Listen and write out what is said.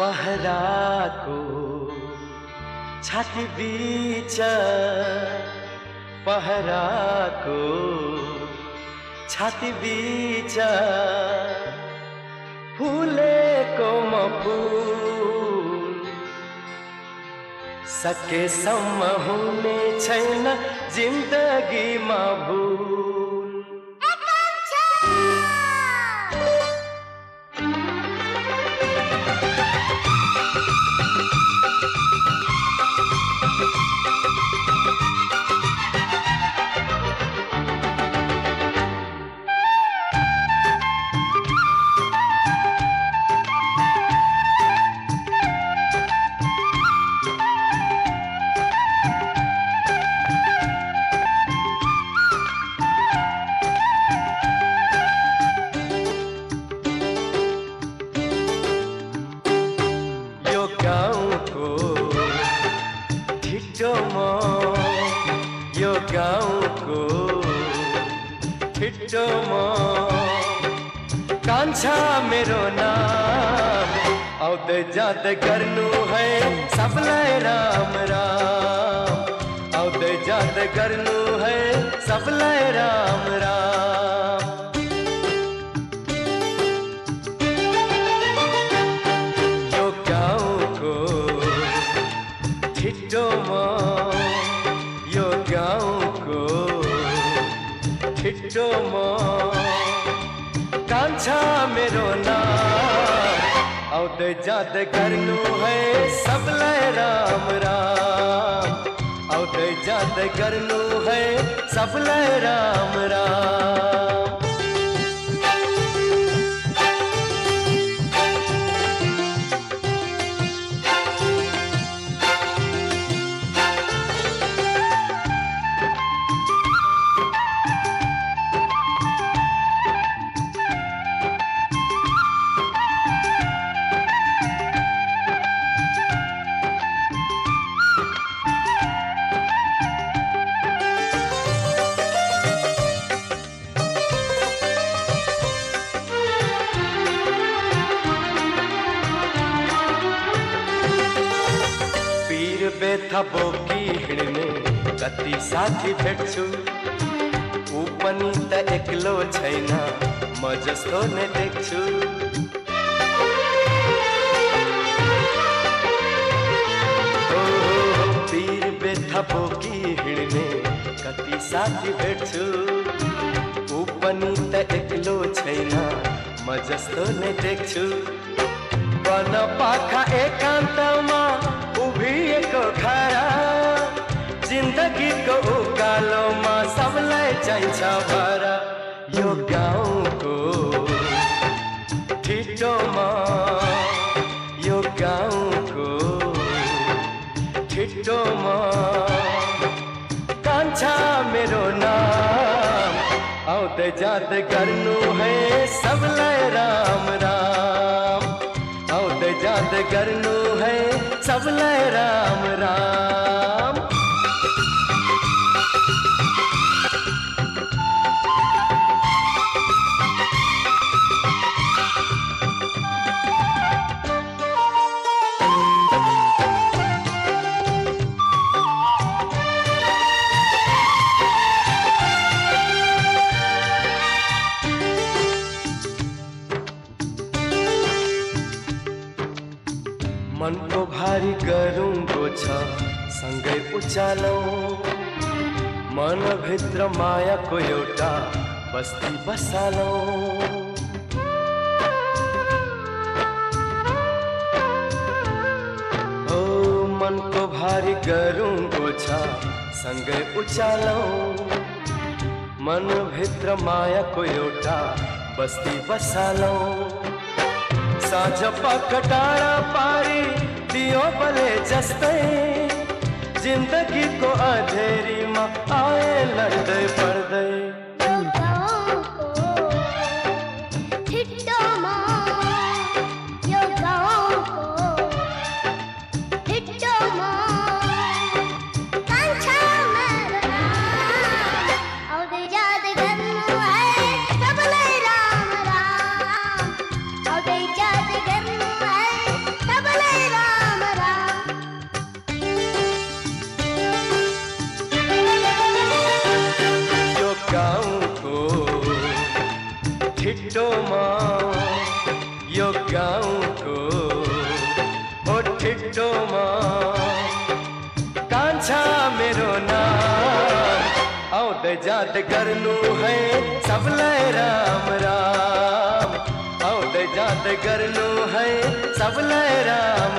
पहराको छाती बीच पहराको छाती बीच फुलेको म फुल सकेसम्म हुने छैन जिन्दगीमा ठिटो म यो गाउँको ठिटो म। कान्छा मेरो नाम आउँदै जाँदै गर्नु है सबलाई राम राम। आउँदै जाँदै गर्नु है सबलाई राम राम। छिटोमा कान्छा मेरो नाम आउँदै जाँदै गर्नु है सबलाई राम राम। आउँदै जाँदै गर्नु है सबलाई राम राम। बोकी हिँड्ने कति साथी भेट्छु ऊ पनि त एक्लो छैन म जस्तो नै देख्छु पीर बेथा बोकी हिँड्ने कति साथी भेट्छु ऊ पनि त एक्लो छैन म जस्तो नै देख्छु वन पाखा एकान्तमा उभिएको खरा। जिन्दगीको उकालोमा सबलाई चाहिन्छ भर। यो गाउँको ठिटोमा यो गाउँको ठिटोमा कान्छा मेरो नाम आउँदै जाँदै गर्नु है सबलाई राम राम। आउँदै जाँदै गर्नु है सबलाई राम राम। मनको भारी गरुङ्गो छ सँगै उचालौँ मनभित्र मायाको एउटा बस्ती बसालौँ। हो मनको भारी गरुङ्गो छ सँगै उचालौँ मनभित्र मायाको एउटा बस्ती बसालौँ। साँझ कटारा पारी दियो बले को अधेरी माँ आए लड़ते पड़ते यो जाऊँ तो ओ ठिट्टो माँ। कांछा मेरो नाम है सब लय राम राम। औद कर लू है सब लय राम